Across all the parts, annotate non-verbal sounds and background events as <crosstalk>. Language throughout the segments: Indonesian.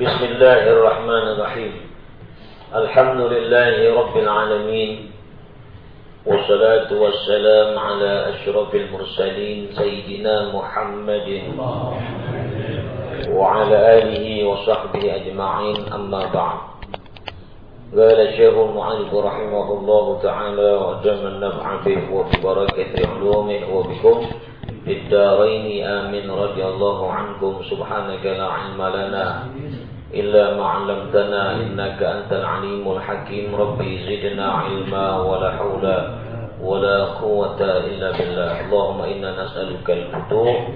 بسم الله الرحمن الرحيم. الحمد لله رب العالمين والصلاة والسلام على أشرف المرسلين سيدنا محمد وعلى آله وصحبه أجمعين أما بعد. قال الشيخ المعلم رحمه الله تعالى وجم النفع به وببركة علومه وبكم في الدارين. آمين. رضي الله عنكم. سبحانك لا علم لنا إلا ما علمتنا إنك أنت العليم الحكيم. ربي زدنا علما ولا حول ولا قوة إلا بالله. اللهم إنا نسألك الفتوح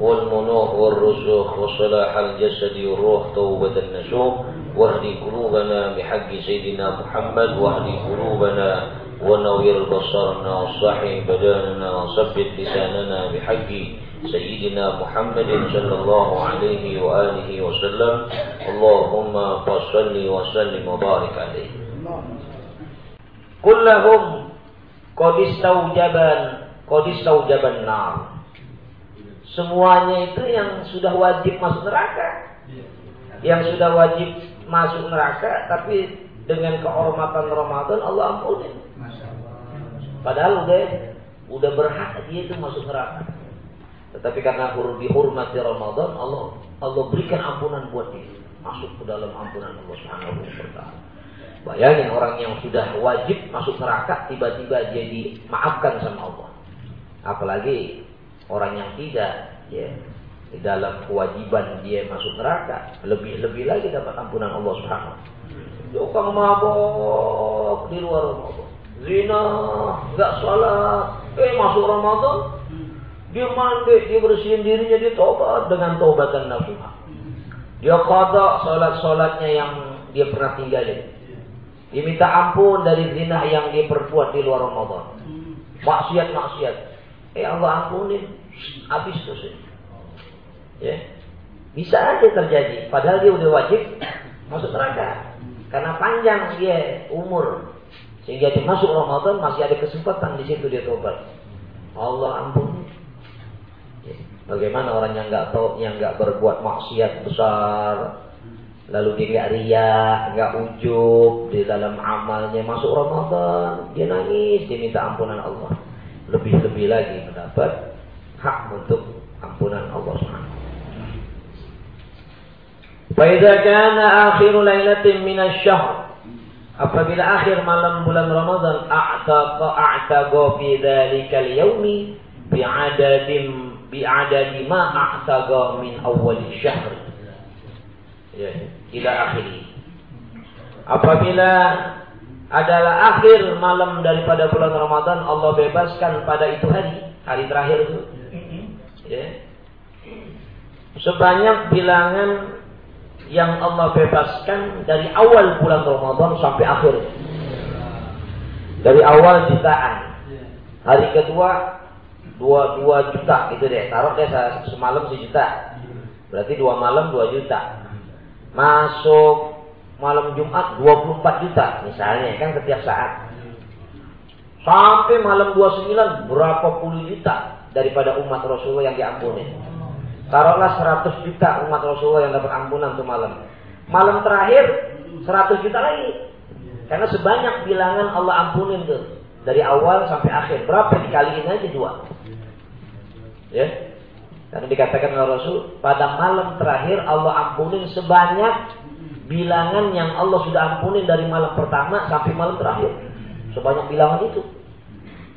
والمنوح والرزق وصلاح الجسد والروح توبة النسوح واهدي قلوبنا بحق سيدنا محمد. واهدي قلوبنا ونوير بصرنا وصحي بداننا وثبت لساننا بحق سيدنا محمد صلى الله عليه وآله وسلم اللهم صل وسلم وبارك عليه كلهم قد استوجبن قد استوجبن النار Semuanya itu yang sudah wajib masuk neraka. Yang sudah wajib masuk neraka tapi dengan kehormatan Ramadan Allah ampunin. Padahal udah udah berhak dia itu masuk neraka. Tetapi karena dihormati Ramadan, Allah Allah berikan ampunan buat dia. Masuk ke dalam ampunan Allah Subhanahu wa taala. Bayangin orang yang sudah wajib masuk neraka tiba-tiba dia dimaafkan sama Allah. Apalagi orang yang tidak ya di dalam kewajiban dia masuk neraka, lebih-lebih lagi dapat ampunan Allah Subhanahu. Tukang mabok di luar Ramadan. Zina, nggak sholat, eh masuk Ramadan, dia mandi, dia bersihin dirinya, dia tobat dengan tobatan nasuha. Dia kata sholat-sholatnya yang dia pernah tinggalin. Dia minta ampun dari zina yang dia perbuat di luar Ramadan. Maksiat-maksiat. Eh Allah ampunin. Habis tuh Ya. Bisa aja terjadi. Padahal dia udah wajib <coughs> masuk neraka. Karena panjang dia umur. Sehingga dia masuk Ramadan masih ada kesempatan di situ dia tobat. Allah ampuni. Bagaimana orang yang nggak tahu, yang nggak berbuat maksiat besar, lalu dia nggak riak, nggak ujub di dalam amalnya masuk Ramadan, dia nangis, dia minta ampunan Allah. Lebih-lebih lagi mendapat hak untuk ampunan Allah Subhanahu. Faida kana akhiru lailatin minasyahr Apabila akhir malam bulan Ramadan a'taqa a'taqa fi dzalikal yaumi bi'adadim bi'adadi ma a'taga min awal syahr. Ya, ila akhiri. Apabila adalah akhir malam daripada bulan Ramadan, Allah bebaskan pada itu hari, hari terakhir itu. Ya. Sebanyak bilangan yang Allah bebaskan dari awal bulan Ramadan sampai akhir. Dari awal jutaan. Hari kedua dua dua juta gitu deh. Taruh deh semalam sejuta. Berarti dua malam dua juta. Masuk malam Jumat 24 juta misalnya kan setiap saat. Sampai malam 29 berapa puluh juta daripada umat Rasulullah yang diampuni? Taruhlah 100 juta umat Rasulullah yang dapat ampunan tuh malam. Malam terakhir 100 juta lagi. Karena sebanyak bilangan Allah ampunin tuh. Dari awal sampai akhir. Berapa dikaliin aja dua Ya. Karena dikatakan oleh Rasul, pada malam terakhir Allah ampunin sebanyak bilangan yang Allah sudah ampunin dari malam pertama sampai malam terakhir. Sebanyak bilangan itu.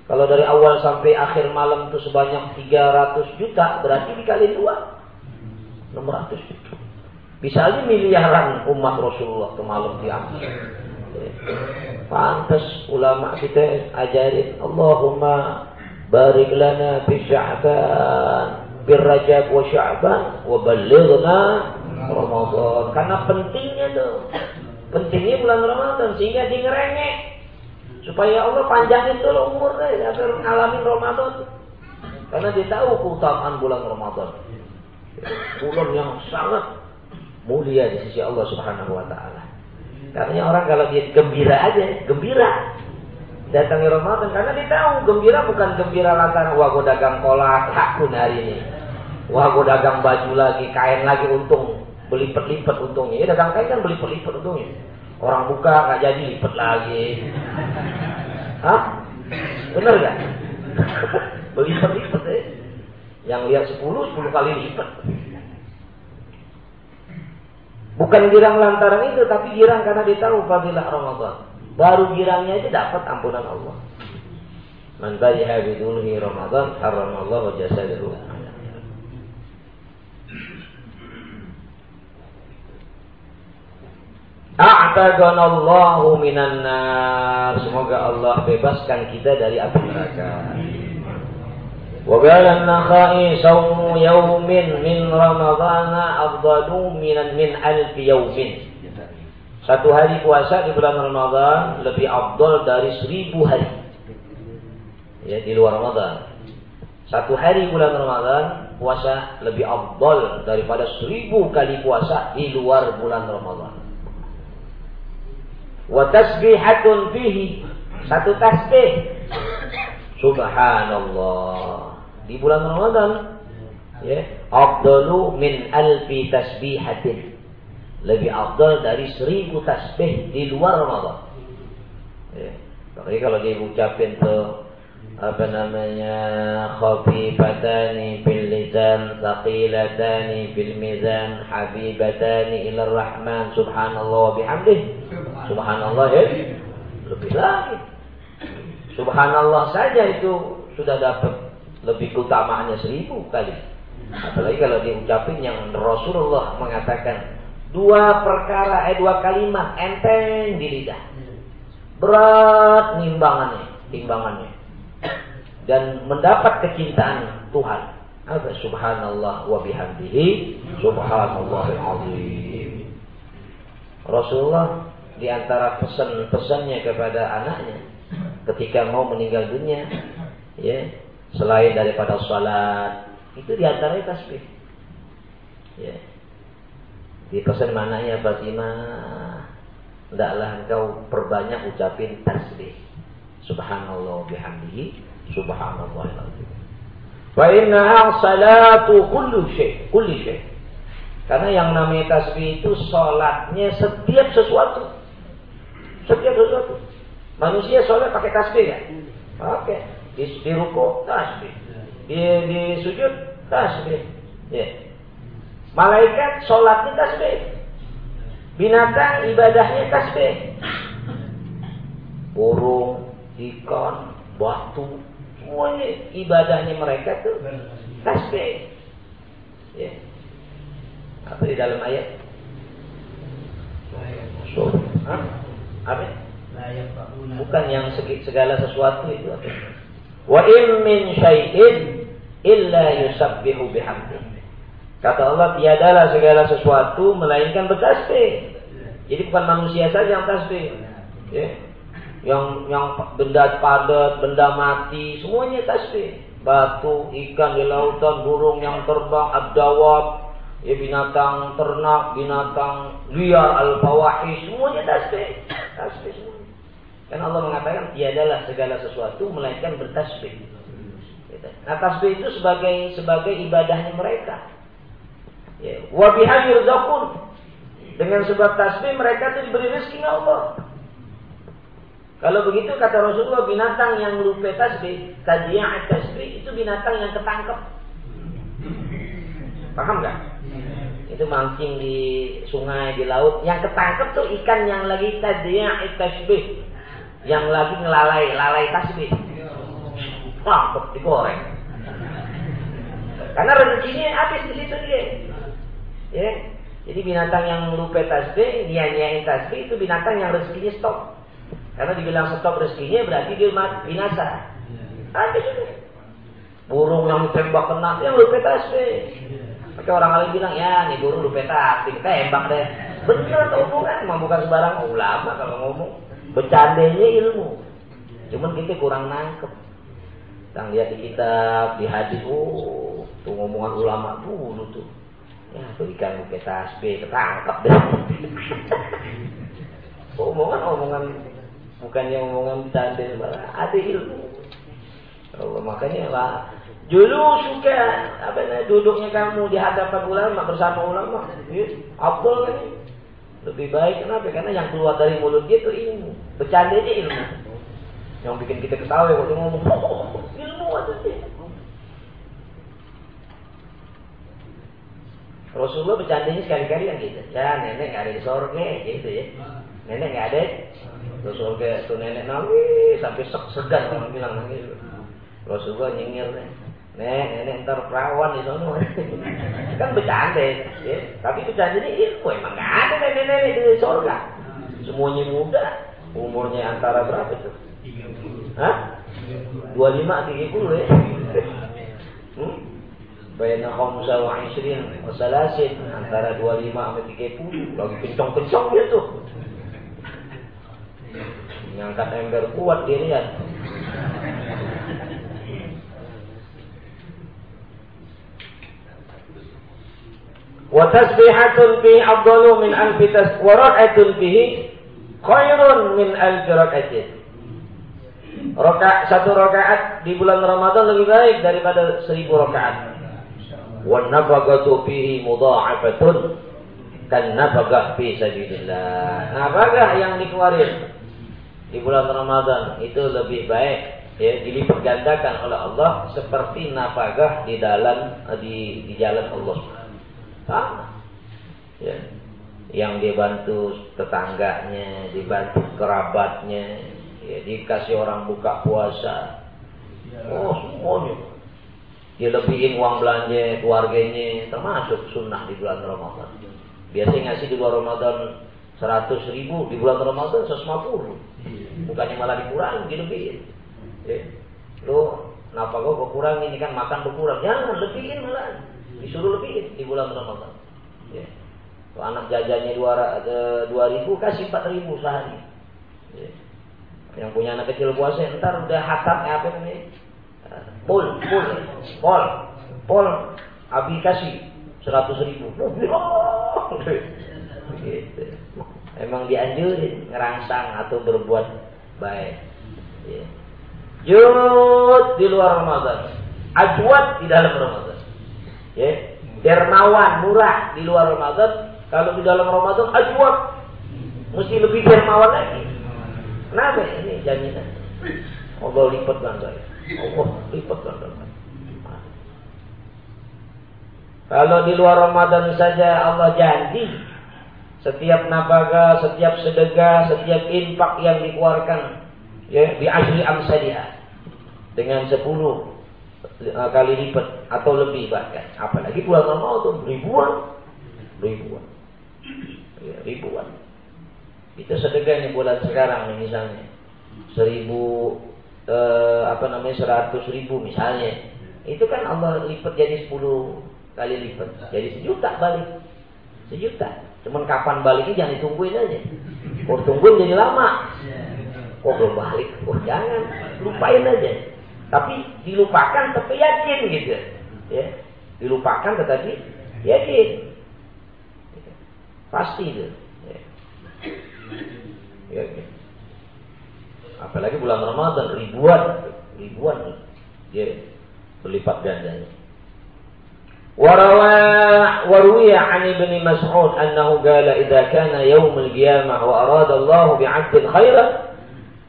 Kalau dari awal sampai akhir malam itu sebanyak 300 juta, berarti dikali dua. 600 juta. Bisa aja miliaran umat Rasulullah ke malam diambil. Pantas ulama kita ajarin Allahumma barik lana fi sya'ban bir rajab wa sya'ban wa ballighna Ramadan. Karena pentingnya tuh pentingnya bulan Ramadan sehingga dia ngerengek supaya Allah panjangin dulu umurnya agar ngalamin Ramadan. Karena dia tahu keutamaan bulan Ramadan. Bulan yang sangat mulia di sisi Allah Subhanahu wa taala. Karena orang kalau dia gembira aja, gembira datangi Ramadan karena dia tahu gembira bukan gembira lantaran wah gue dagang kolak takun hari ini wah gue dagang baju lagi kain lagi untung Berlipat-lipat untungnya. Ya dagang kain kan berlipat-lipat untungnya. Orang buka nggak jadi lipat lagi. Hah? Bener gak? <laughs> berlipat-lipat ya. Yang lihat 10, 10 kali lipat. Bukan girang lantaran itu, tapi girang karena dia tahu fadilah Ramadan baru girangnya itu dapat ampunan Allah. Man badiha bidulhi Ramadan haramallahu jasadahu. A'tadhanallahu minan nar. Semoga Allah bebaskan kita dari api neraka. Wa qala an-nakhai sawmu yawmin min ramadhana afdalu minan min alfi yawmin. Satu hari puasa di bulan Ramadan lebih abdul dari seribu hari. Ya, di luar Ramadan. Satu hari bulan Ramadan puasa lebih abdul daripada seribu kali puasa di luar bulan Ramadan. Wa tasbihatun fihi. Satu tasbih. Subhanallah di bulan Ramadan ya afdalu min alfi tasbihatin lebih afdal dari seribu tasbih di luar Ramadan. Ya. Makanya kalau dia ucapin tuh apa namanya khafifatani bil lisan thaqilatani bil mizan habibatani ila rahman subhanallah bihamdih. Subhanallah ya. Lebih lagi. Subhanallah saja itu sudah dapat lebih keutamaannya seribu kali. Apalagi kalau diucapin yang Rasulullah mengatakan dua perkara, eh dua kalimat enteng di lidah. Berat nimbangannya, timbangannya. Dan mendapat kecintaan Tuhan. Subhanallah wa bihamdihi subhanallah azim. Rasulullah di antara pesan-pesannya kepada anaknya ketika mau meninggal dunia ya selain daripada sholat itu di antaranya tasbih ya di pesan mananya Fatimah hendaklah engkau perbanyak ucapin tasbih. Subhanallah bihamdihi subhanallah wa inna salatu kullu syai kulli syai. Karena yang namanya tasbih itu sholatnya setiap sesuatu. Setiap sesuatu. Manusia sholat pakai tasbih ya? Pakai di, di ruku tasbih. Di, di sujud tasbih. Ya. Malaikat sholatnya tasbih. Binatang ibadahnya tasbih. Burung ikan batu semuanya ibadahnya mereka tuh tasbih. Ya. apa di dalam ayat? Apa? Bukan yang segala sesuatu itu. Wa in min syai'in illa yusabbihu bihamdi. Kata Allah, tiadalah segala sesuatu melainkan bertasbih. Jadi bukan manusia saja yang tasbih. Ya. Yang yang benda padat, benda mati, semuanya tasbih. Batu, ikan di lautan, burung yang terbang, abdawab, ya binatang ternak, binatang liar, al-fawahi, semuanya tasbih. Tasbih semua. Kan Allah mengatakan tiadalah segala sesuatu melainkan bertasbih. Gitu. Nah tasbih itu sebagai sebagai ibadahnya mereka. Ya. Wabihan Dengan sebab tasbih mereka itu diberi rezeki Allah. Kalau begitu kata Rasulullah binatang yang lupa tasbih, kajian tasbih itu binatang yang ketangkep. Paham nggak? Itu mancing di sungai, di laut. Yang ketangkep tuh ikan yang lagi kajian tasbih yang lagi ngelalai lalai tasbih. Wah, digoreng. Karena rezekinya habis di situ dia. Ya. Jadi binatang yang lupa tasbih, nyanyiin tasbih itu binatang yang rezekinya stop. Karena dibilang stop rezekinya berarti dia binasa. Habis itu. Burung yang tembak kena, yang lupa tasbih. Maka orang lain bilang, ya nih burung lupa tasbih, tembak deh. Benar atau bukan? Memang bukan sembarang ulama kalau ngomong. Bercandanya ilmu. Cuman kita kurang nangkep. Kita lihat di kitab, di hadis, oh, tuh ngomongan ulama dulu tuh. Ya, berikan buke tasbih, ketangkap deh. omongan-omongan bukan yang omongan bercanda, ada ilmu. Allah makanya lah Dulu suka apa namanya duduknya kamu di hadapan ulama bersama ulama. Ya, Abdul kan lebih baik kenapa? Karena yang keluar dari mulut dia itu ilmu. Bercanda dia ilmu. Yang bikin kita ketawa waktu ngomong, oh, ilmu aja dia. Rasulullah bercandanya sekali-kali kan gitu. Ya nenek nggak ada di sorga gitu ya. Nenek nggak ada. Terus surga tuh nenek nangis sampai segan orang bilang nangis. Rasulullah nyengir nih. Nek, nenek ntar perawan di sana. <laughs> kan bercanda, ya. Tapi bercanda ini ilmu emang nggak ada nenek-nenek di surga. Semuanya muda. Umurnya antara berapa tuh? Hah? 25 30 ya. Baina khamsa wa ishrin wa salasin antara 25 sampai 30 lagi kencong-kencong dia tuh. Ngangkat ember kuat dia lihat. wa tasbihatun fi afdalu min alfi tas wa rak'atun fihi khairun min alfi rak'atin. Rakaat satu rakaat di bulan Ramadan lebih baik daripada seribu rakaat. Wa nafaqatu fihi mudha'afatun kan nafaqah fi sabilillah. Nafkah yang dikeluarin di bulan Ramadan itu lebih baik ya dilipat gandakan oleh Allah seperti nafkah di dalam di di jalan Allah sama ya yang dibantu tetangganya dibantu kerabatnya ya dikasih orang buka puasa. Oh semuanya dia lebihin uang belanja keluarganya termasuk sunnah di bulan Ramadan biasanya ngasih di bulan Ramadan seratus ribu di bulan Ramadan 150 bukannya malah dikurangi dilebihin ya. lo kenapa kok kurang ini kan makan berkurang jangan lebihin malah Disuruh lebih di bulan Ramadan. Ya. Kalau anak jajannya dua ribu, kasih empat ribu sehari. Ya. Yang punya anak kecil puasa, ntar udah hatam ya apa namanya? Pol, pol, pol, pol, abi kasih seratus ribu. <laughs> gitu. Emang dianjurin ngerangsang atau berbuat baik. Ya. Jud di luar Ramadan, ajwat di dalam Ramadan ya dermawan murah di luar Ramadan kalau di dalam Ramadan ajwat mesti lebih dermawan lagi kenapa ini jaminan Allah lipat ganda Ganda kalau di luar Ramadan saja Allah janji. Setiap nabaga, setiap sedekah, setiap infak yang dikeluarkan ya di asli amsalia dengan sepuluh Eh, kali lipat atau lebih bahkan. Apalagi bulan Ramadan ribuan, ribuan, ya, ribuan. Itu sedekahnya bulan sekarang misalnya. Seribu eh, apa namanya seratus ribu misalnya. Itu kan Allah lipat jadi sepuluh kali lipat, jadi sejuta balik, sejuta. Cuman kapan baliknya jangan ditungguin aja. Kok tungguin jadi lama. Kok belum balik? Oh jangan, lupain aja. Tapi dilupakan tapi yakin gitu. Ya. Dilupakan tetapi yakin. Pasti itu. Ya. Yakin. Apalagi bulan Ramadan ribuan, ribuan ya berlipat gandanya. وروى وروي عن ابن مسعود أنه قال إذا كان يوم القيامة وأراد الله بعبد خيرا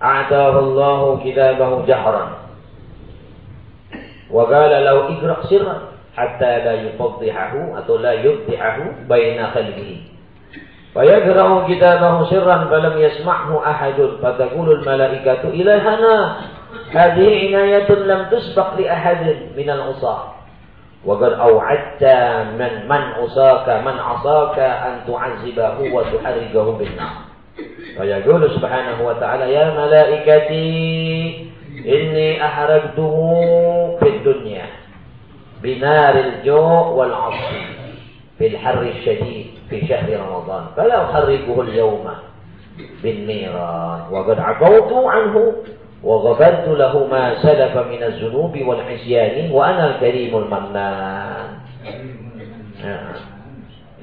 أعطاه الله كتابه جهرا وقال له اقرأ سرا حتى لا يفضحه atau لا يفضحه بين خلقه فيقرأ كتابه سرا فلم يسمعه أحد فتقول الملائكة إلهنا هذه عناية لم تسبق لأحد من العصاة. وقد أوعدت من من عصاك من عصاك أن تعذبه وتحرقه بالنار. فيقول سبحانه وتعالى يا ملائكتي إني أحرقته في الدنيا بنار الجوع والعصر في الحر الشديد في شهر رمضان فلا أحرقه اليوم بالنيران وقد عفوت عنه وغفرت له ما سلف من الذنوب والعصيان وأنا الكريم المنان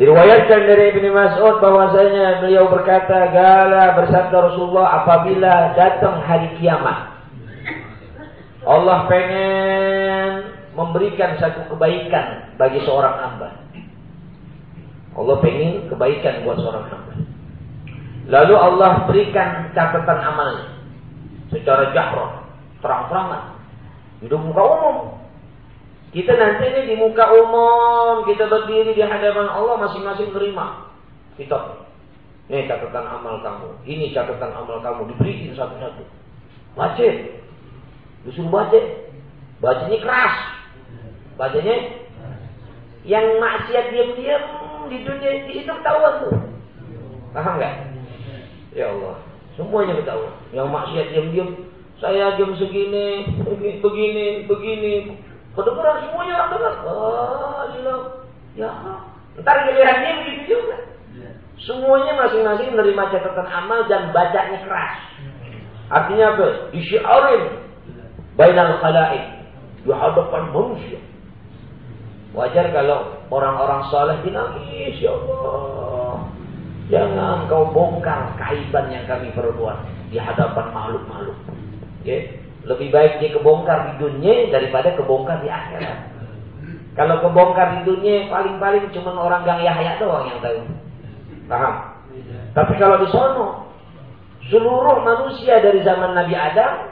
Diriwayatkan dari Ibnu Mas'ud bahwasanya beliau berkata, "Gala bersabda Rasulullah apabila datang hari kiamat, Allah pengen memberikan satu kebaikan bagi seorang hamba. Allah pengen kebaikan buat seorang hamba. Lalu Allah berikan catatan amalnya secara jahroh, terang-terangan. Di muka umum. Kita nanti ini di muka umum, kita berdiri di hadapan Allah masing-masing terima. Kita ini catatan amal kamu, ini catatan amal kamu, diberi satu-satu. Baca. Disuruh baca. Bacanya keras. Bacanya yang maksiat diam-diam di dunia itu ketahuan tuh. Paham nggak? Ya Allah, semuanya ketahuan. Yang maksiat diam-diam, saya jam segini, begini, begini, begini. Kedengaran semuanya orang dengar. Oh, ya. Ntar giliran dia begitu juga. Semuanya masing-masing menerima catatan amal dan bacanya keras. Artinya apa? Disyiarin. Bainal khalaik. Di hadapan manusia. Wajar kalau orang-orang soleh dinangis, ya Allah. Jangan kau bongkar kaiban yang kami perbuat di hadapan makhluk-makhluk. Ya. Lebih baik dia kebongkar di dunia daripada kebongkar di akhirat. Kalau kebongkar di dunia paling-paling cuma orang gang Yahya doang yang tahu. Paham? Tapi kalau di sono seluruh manusia dari zaman Nabi Adam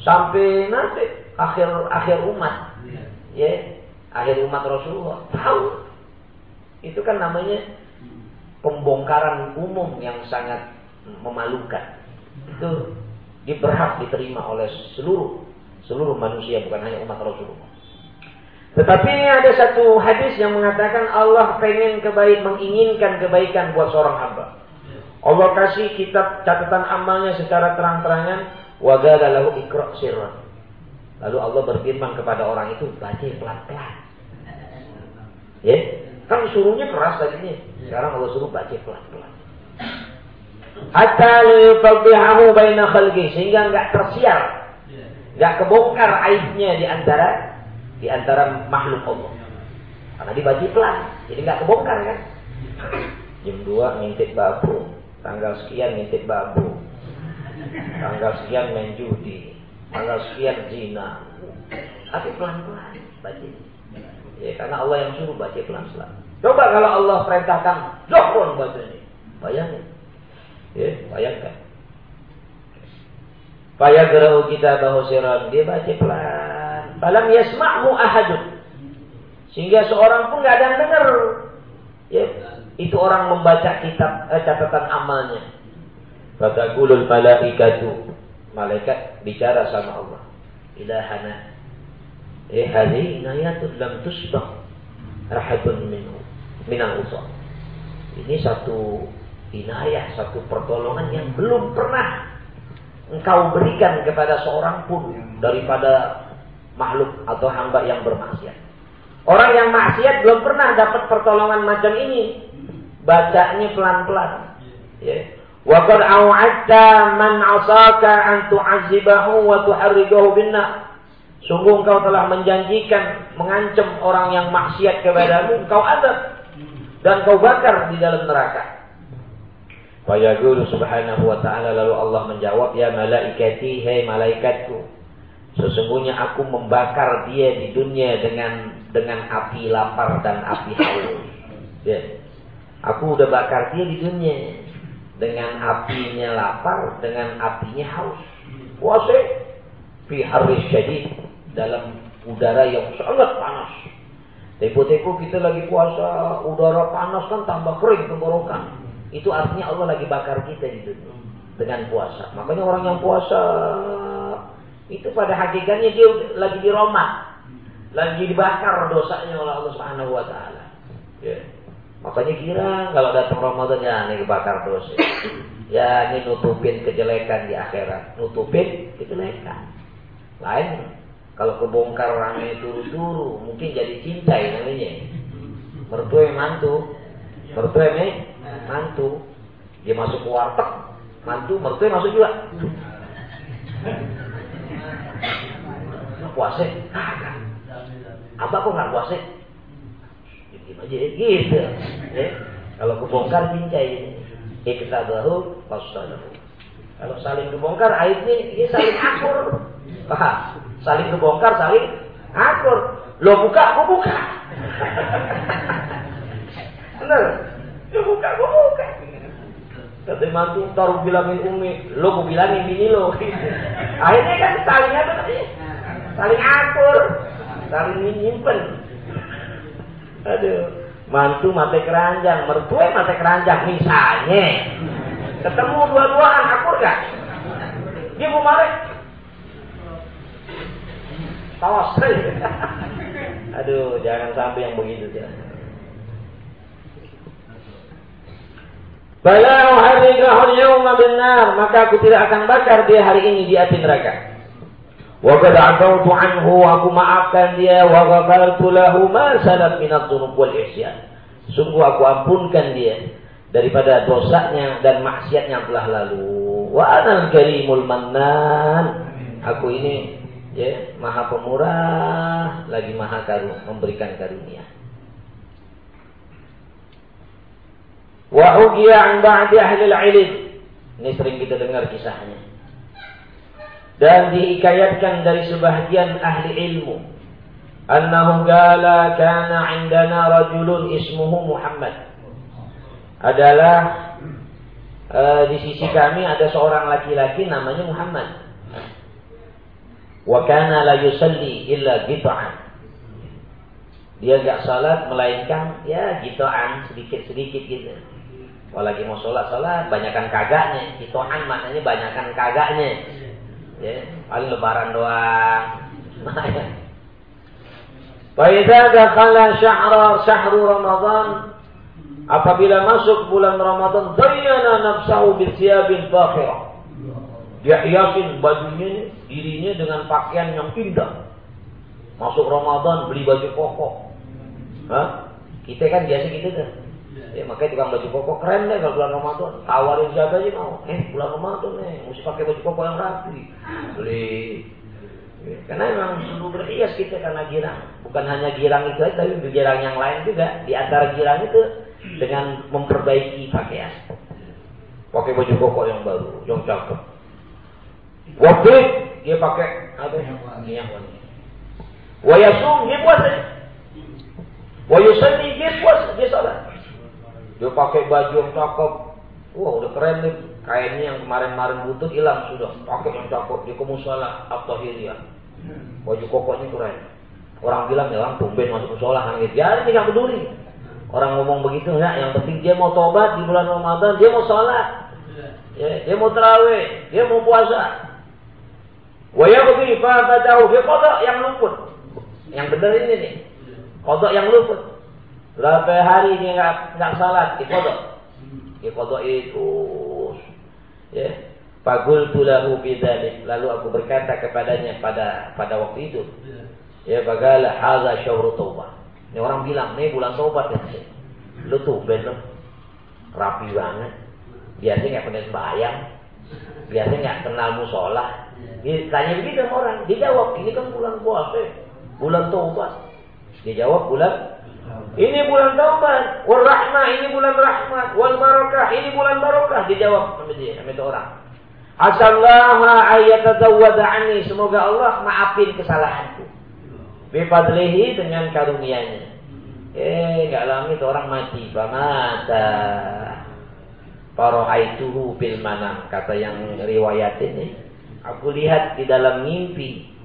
sampai nanti akhir akhir umat, ya, akhir umat Rasulullah tahu. Itu kan namanya pembongkaran umum yang sangat memalukan. Itu diberhak diterima oleh seluruh seluruh manusia bukan hanya umat Rasulullah. Tetapi ada satu hadis yang mengatakan Allah pengen kebaik, menginginkan kebaikan buat seorang hamba. Allah kasih kitab catatan amalnya secara terang-terangan. Wagala lahu ikra sirran. Lalu Allah berfirman kepada orang itu, baca pelan-pelan. Ya, kan suruhnya keras tadinya. Sekarang Allah suruh baca pelan-pelan. Hatta liyutabbihahu baina khalqi sehingga enggak tersiar. Enggak kebongkar aibnya di antara di antara makhluk Allah. Karena dibaca pelan, jadi nggak kebongkar kan. Jam 2 ngintip babu, tanggal sekian ngintip babu, tanggal sekian main judi, tanggal sekian zina. Tapi pelan-pelan baca. Ya, karena Allah yang suruh baca pelan-pelan. Coba kalau Allah perintahkan, zohron bacanya. Bayangin. Ya, bayangkan. Fayagra'u kita bahu siram. Dia baca pelan Falam yasma'hu ahadun. Sehingga seorang pun nggak ada yang dengar. Ya, itu orang membaca kitab eh, catatan amalnya. Fataqulul malaikatu. Malaikat bicara sama Allah. Ilahana. Eh hadhihi inayatun lam tusbah rahadun minhu minal usah. Ini satu inayah, satu pertolongan yang belum pernah engkau berikan kepada seorang pun daripada makhluk atau hamba yang bermaksiat. Orang yang maksiat belum pernah dapat pertolongan macam ini. Bacanya pelan-pelan. Ya. Wa qad man 'asaka an tu'azzibahu wa tuharrigahu binna. Sungguh engkau telah menjanjikan mengancam orang yang maksiat kepadamu, engkau adab dan kau bakar di dalam neraka. Fayaqulu subhanahu wa ta'ala lalu Allah menjawab, Ya malaikati, hei malaikatku. Sesungguhnya aku membakar dia di dunia dengan dengan api lapar dan api haus. Ya. Aku udah bakar dia di dunia dengan apinya lapar, dengan apinya haus. Puasa fi harris syadid dalam udara yang sangat panas. Tempo-tempo kita lagi puasa, udara panas kan tambah kering tenggorokan. Itu artinya Allah lagi bakar kita di dengan puasa. Makanya orang yang puasa itu pada hakikatnya dia lagi diromak, lagi dibakar dosanya oleh Allah Subhanahu wa taala. Ya. Makanya kira kalau datang Ramadan ya ini bakar dosa. Ya ini nutupin kejelekan di akhirat, nutupin kejelekan. Lain kalau kebongkar orangnya turu-turu, mungkin jadi cintai namanya. Mertua yang mantu, mertua yang mantu. Dia masuk ke warteg, mantu, mertua masuk juga. Puasa? Kagak. Apa kok nggak puasa? Diam aja ya, gitu. Ya. Kalau kebongkar cincai. Ini kita bahu wassalamu kalau saling kebongkar aibnya ini saling akur paham saling kebongkar saling akur Lo buka, aku buka. Bener. Lo buka, aku buka. Kata mantu, taruh bilangin Umi, lo mau bilangin bini lo. Akhirnya kan saling apa? Saling akur, saling nyimpen. Aduh, mantu mati keranjang, mertua mati keranjang misalnya. Ketemu dua-duaan akur gak? Dia mau marah. Tawas. <laughs> Aduh, jangan sampai yang begitu ya. Bala uharrikahu al-yawma benar, maka aku tidak akan bakar dia hari ini di api neraka. Wa qad afawtu anhu aku maafkan dia wa ghafartu lahu ma salaf min adh-dhunub wal isyan. Sungguh aku ampunkan dia daripada dosanya dan maksiat yang telah lalu. Wa anal karimul mannan. Aku ini ya maha pemurah lagi maha karu memberikan karunia. Wa ugiya an ba'di ahli ilm. Ini sering kita dengar kisahnya. Dan diikayatkan dari sebahagian ahli ilmu. Annahu gala kana indana rajulun ismuhu Muhammad. Adalah uh, di sisi kami ada seorang laki-laki namanya Muhammad. Wa kana la yusalli illa gita'an. Dia gak salat melainkan ya gita'an sedikit-sedikit gitu. Kalau lagi mau sholat sholat, banyakkan kagaknya. Hitoan maknanya banyakkan kagaknya. Ya, paling lebaran doang. <laughs> Faidah dakhala syahra syahru Ramadan apabila masuk bulan Ramadan dayyana nafsahu bisiyabin fakhirah. Dia hiasin bajunya, dirinya dengan pakaian yang indah. Masuk Ramadan beli baju koko. Hah? Kita kan biasa gitu kan. Ya, makanya tukang baju koko keren deh kalau bulan Ramadan. Tawarin siapa aja mau. Eh, bulan Ramadan nih, mesti pakai baju koko yang rapi. Beli. Ya, karena memang selalu berhias kita karena girang. Bukan hanya girang itu aja, tapi girang yang lain juga. Di antara girang itu dengan memperbaiki pakaian. Pakai baju koko yang baru, yang cakep. Waktu dia pakai apa yang wangi. Yang wangi. Wayasum dia puasa. Wayusalli dia puasa, dia salat. Dia pakai baju yang cakep. Wah udah keren nih. Kainnya yang kemarin-kemarin butut hilang sudah. Pakai yang cakep. Dia ke musola Abtahiriyah. Baju kokonya keren. Orang bilang ya orang tumben masuk musola gitu. Ya ini nggak peduli. Orang ngomong begitu enggak. Yang penting dia mau tobat di bulan Ramadan. Dia mau sholat. Ya, dia mau terawih. Dia mau puasa. Wayabdi fa'atahu fi kodok yang luput. Yang benar ini nih. Kodok yang luput. Berapa hari dia nggak nggak salat di kodok, di kodok itu, ya. Pagul tulahu bidalik. Lalu aku berkata kepadanya pada pada waktu itu, ya bagalah haza syawru taubah. Ini orang bilang, nih bulan taubat ya. Lu tuh bener rapi banget. Biasanya nggak pernah sembahyang. Biasanya nggak kenal musola. Tanya begitu sama orang. Dia jawab, ini kan bulan puasa, bulan taubat. Dia jawab bulan ini bulan taubat, wal rahmah ini bulan rahmat, wal barakah ini bulan barakah. Dijawab sama dia, sama itu orang. Asallaha ayatazawwada anni. Semoga Allah maafin kesalahanku. Bifadlihi dengan karunia-Nya. Eh, enggak lama itu orang mati. Famata. Faro'aituhu bil manam. Kata yang riwayat ini. Aku lihat di dalam mimpi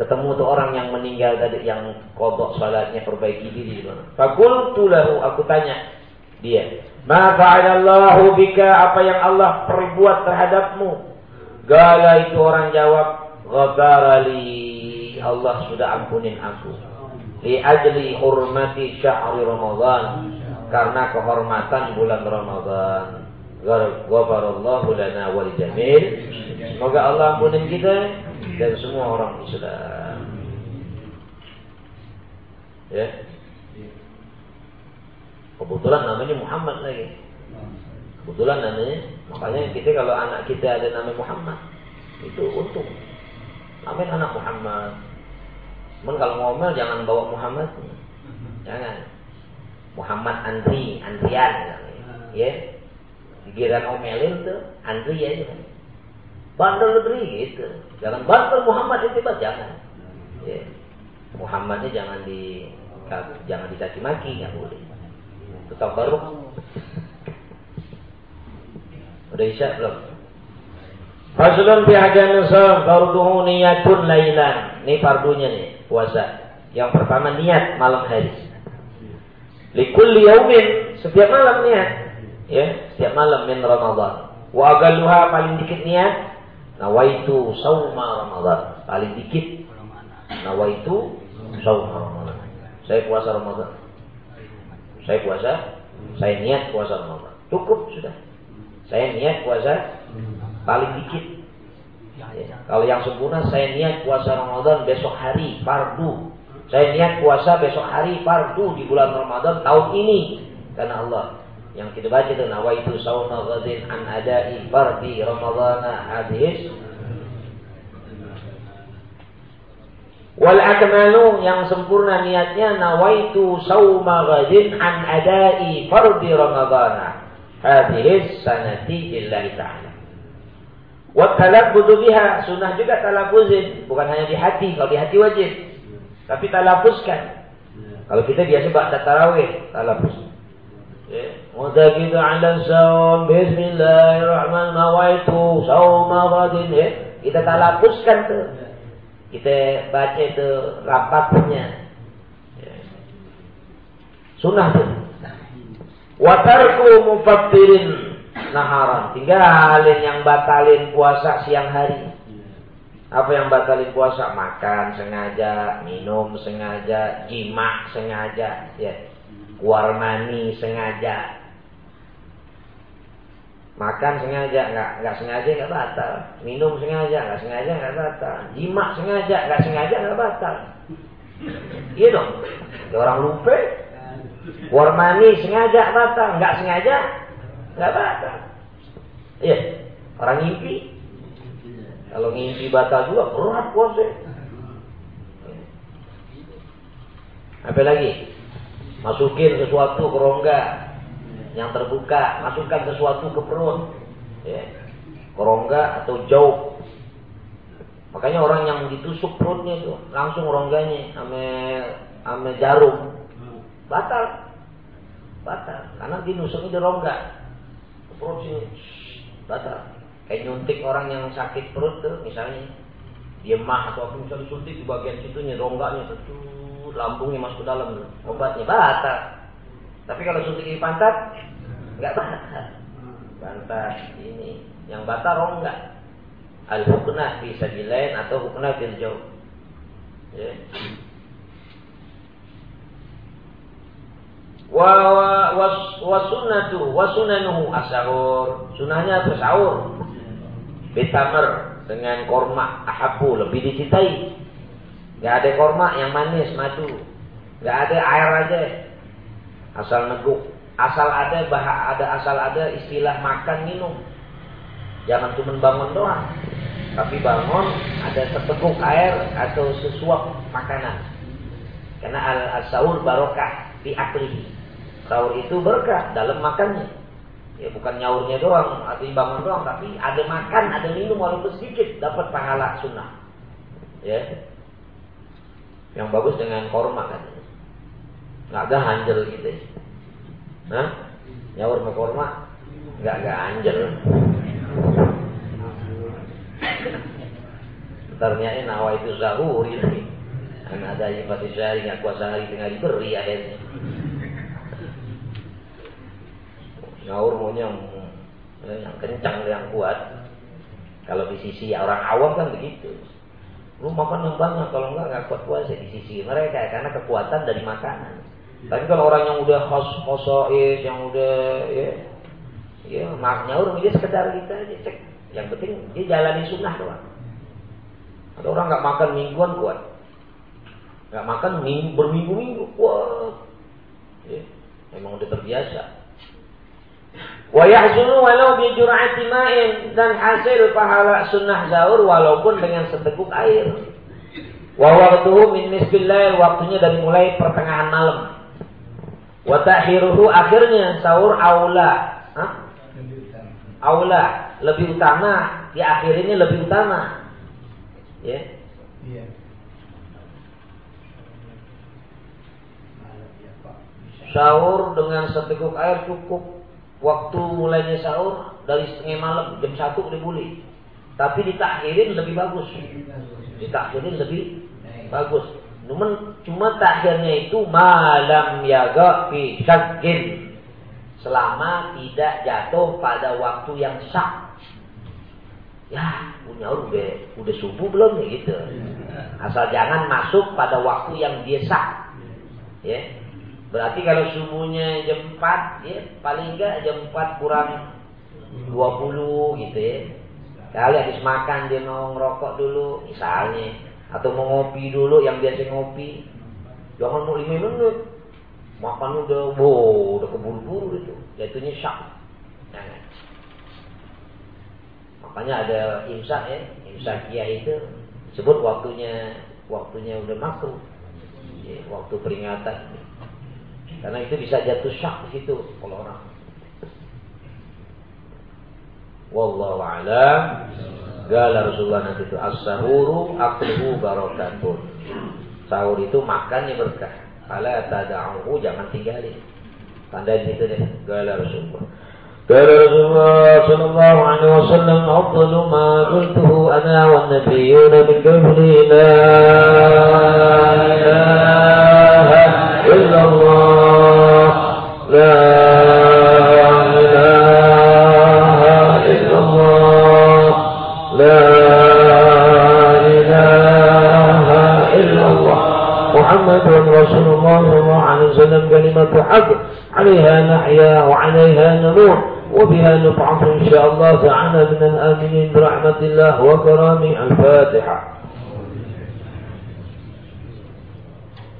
ketemu tuh orang yang meninggal tadi yang kodok salatnya perbaiki diri di mana. Fakultu lahu aku tanya dia, "Ma fa'alallahu bika apa yang Allah perbuat terhadapmu?" Gala itu orang jawab, "Ghafarali Allah sudah ampunin aku." Li ajli hurmati syahri Ramadan karena kehormatan bulan Ramadan. Ghafarallahu lana wal jamil. Semoga Allah ampunin kita dan semua orang Islam. Ya. Kebetulan namanya Muhammad lagi. Kebetulan namanya, makanya kita kalau anak kita ada nama Muhammad, itu untung. Namanya anak Muhammad. Cuman kalau ngomel jangan bawa Muhammad. Jangan. Muhammad Andri, Andrian. Ya. Giran omelin tuh, Andri aja. Bandel negeri gitu. Jangan bandel Muhammad itu jangan. Ya. Muhammadnya jangan di jangan dicaci maki nggak boleh. Tetap baru. Udah isya belum? Fasulun fi hajam sawm farduhu niyatun lailan. Ini fardunya nih, puasa. Yang pertama niat malam hari. Likulli yaumin, setiap malam niat. Ya, setiap malam min Ramadan. Wa agaluha paling dikit niat nawaitu sauma Ramadan. Paling dikit nawaitu sauma Ramadan. Saya puasa Ramadan. Saya puasa, saya niat puasa Ramadan. Cukup sudah. Saya niat puasa paling dikit. Ya. Kalau yang sempurna saya niat puasa Ramadan besok hari fardu. Saya niat puasa besok hari fardu di bulan Ramadan tahun ini karena Allah. Yang kita baca itu nawaitu sauma ghadin an adai fardi Ramadan hadis Wal akmalu yang sempurna niatnya nawaitu sauma ghadin an adai fardi ramadhana hadhihi sanati lillahi ta'ala. Wa talaffuzu biha sunnah juga talaffuzin, bukan hanya di hati, kalau di hati wajib. Tapi talaffuzkan. Kalau kita biasa baca tarawih, talaffuz. Ya, mutaqidu ala saum bismillahirrahmanirrahim nawaitu ghadin ya. Kita talaffuzkan tuh kita baca itu rapatnya. Ya. Sunnah tuh. Watarku mufattirin naharan. Tinggalin yang batalin puasa siang hari. Apa yang batalin puasa? Makan sengaja, minum sengaja, jima sengaja, ya. Warmani sengaja, Makan sengaja, nggak nggak sengaja nggak batal. Minum sengaja, nggak sengaja nggak batal. Jima sengaja, nggak sengaja nggak batal. Iya dong. orang lupa. Warmani sengaja batal, nggak sengaja nggak batal. Iya. Orang ngimpi. Kalau ngimpi batal juga berat puasa. Apa lagi? Masukin sesuatu ke rongga yang terbuka, masukkan sesuatu ke perut, ya. Rongga atau jauh. Makanya orang yang ditusuk perutnya itu langsung rongganya ame ame jarum. Batal. Batal. Karena dinusuknya di rongga. Perut sini. Batal. Kayak nyuntik orang yang sakit perut tuh misalnya. Dia mah atau apa misalnya suntik di bagian situnya rongganya tuh lambungnya masuk ke dalam obatnya batal. Tapi kalau suntik di pantat, nggak batal. Pantat ini yang batal rongga. Al hukna bisa dilain atau hukna bil jauh. Ya. Wa wa wa sunnatu wa sunanuhu asahur. Sunahnya apa sahur? Bitamer dengan korma ahabu lebih dicintai. Gak ada korma yang manis madu. Gak ada air aja asal neguk. Asal ada bah ada asal ada istilah makan minum. Jangan cuma bangun doang. Tapi bangun ada seteguk air atau sesuap makanan. Karena al sahur barokah di akli. Sahur itu berkah dalam makannya. Ya bukan nyaurnya doang atau bangun doang tapi ada makan ada minum walaupun sedikit dapat pahala sunnah. Ya. Yang bagus dengan korma kan. Nggak ada anjel gitu. Hah? Nyaur ke korma? Nggak ada anjel. Ternyata nawa itu zahur ini. Kan ada yang pasti sehari nggak kuasa hari tengah diberi akhirnya. Nyaur maunya yang kencang yang kuat. Kalau di sisi orang awam kan begitu. Lu makan yang banyak, kalau enggak nggak kuat puasa di sisi mereka karena kekuatan dari makanan. Tapi kalau orang yang udah khos khosois, yang udah ya, ya maknya orang dia sekedar kita aja cek. Yang penting dia jalani sunnah doang. Ada orang nggak makan mingguan kuat, nggak makan minggu, berminggu-minggu kuat. Ya, memang udah terbiasa. Wa walau bi jur'ati ma'in dan hasil pahala sunnah sahur walaupun dengan seteguk air. Wa waktuhu min waktunya dari mulai pertengahan malam. Watahiruhu akhirnya sahur aula. Aula lebih utama. Di akhir ini lebih utama. Ya. Iya. Sahur dengan seteguk air cukup. Waktu mulainya sahur dari setengah malam jam satu udah boleh. Tapi ditakhirin lebih bagus. Ditakhirin lebih bagus. Cuman cuma takhirnya itu malam yaga fi syakkin. Selama tidak jatuh pada waktu yang sah. Ya, punya udah udah subuh belum ya gitu. Asal jangan masuk pada waktu yang dia sah. Ya. Berarti kalau subuhnya jam 4 ya paling enggak jam 4 kurang 20 gitu ya. Kali habis makan dia mau ngerokok dulu misalnya atau mau ngopi dulu yang biasa ngopi. Jangan mau 5 menit. Makan udah wow, udah keburu-buru itu. Jatuhnya syak. Jangan. Makanya ada imsak ya, imsak ya itu sebut waktunya waktunya udah makruh. Ya, waktu peringatan. Karena itu bisa jatuh syak di kalau orang. Wallahu a'lam. Gala Rasulullah Nabi itu as-sahuru barokatun. Sahur itu makannya berkah. Fala tada'uhu jangan tinggalin. Tanda di situ deh. Gala Rasulullah. Gala Rasulullah sallallahu alaihi wasallam afdalu ma qultuhu ana wan nabiyyuna min qabli la ilaha illallah. La محمد رسول الله صلى الله عليه وسلم كلمة حق. عليها نحيا وعليها نموت. وبها نبعث إن شاء الله تعالى من الآمنين برحمة الله وكرامه الفاتحة.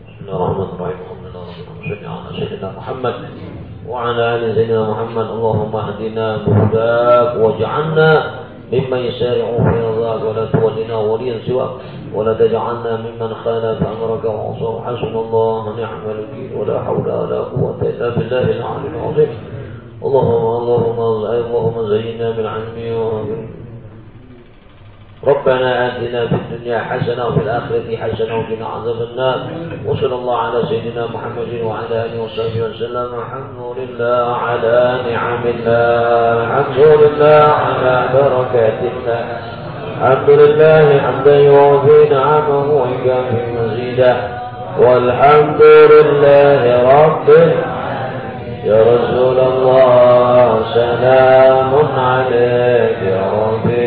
بسم الله الرحمن الرحيم. صل على سيدنا محمد وعلى آل سيدنا محمد. اللهم اهدنا بهداك واجعلنا ممن يسارع في رضاك ولا تولنا وليا سواك ولا تجعلنا ممن خالف امرك وعصى حسن الله ونعم الوكيل. ولا حول ولا قوة إلا بالله العلي العظيم. اللهم اللهم اللهم زينا بالعلم ربنا آتنا في الدنيا حسنة وفي الآخرة حسنة وقنا عذاب النار. وصلى الله على سيدنا محمد وعلى آله وصحبه وسلم. الحمد لله على نعم الله. الحمد لله على بركات الله. الحمد لله حمدا يوفي نعمه ويكافي مزيدا. والحمد لله رب يا رسول الله سلام عليك يا ربيع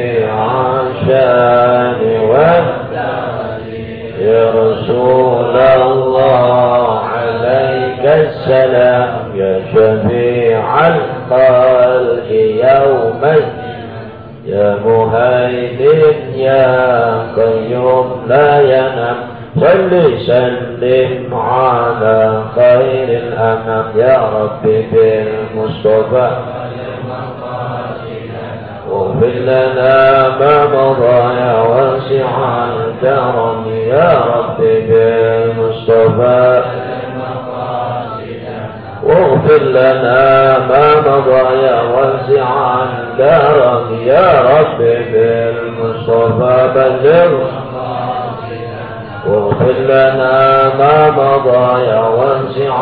رسول الله عليك السلام يا شفيع الخلق يوم يا مهيمن يا قيوم لا ينام صل سلم على خير الأنام. يا ربي بالمصطفى. واغفر لنا ما مضى يا واسع الكرم. يا رب بالمصطفى واغفر لنا ما مضى يا واسع الكرم يا رب بالمصطفى بلغ. واغفر لنا ما مضى يا واسع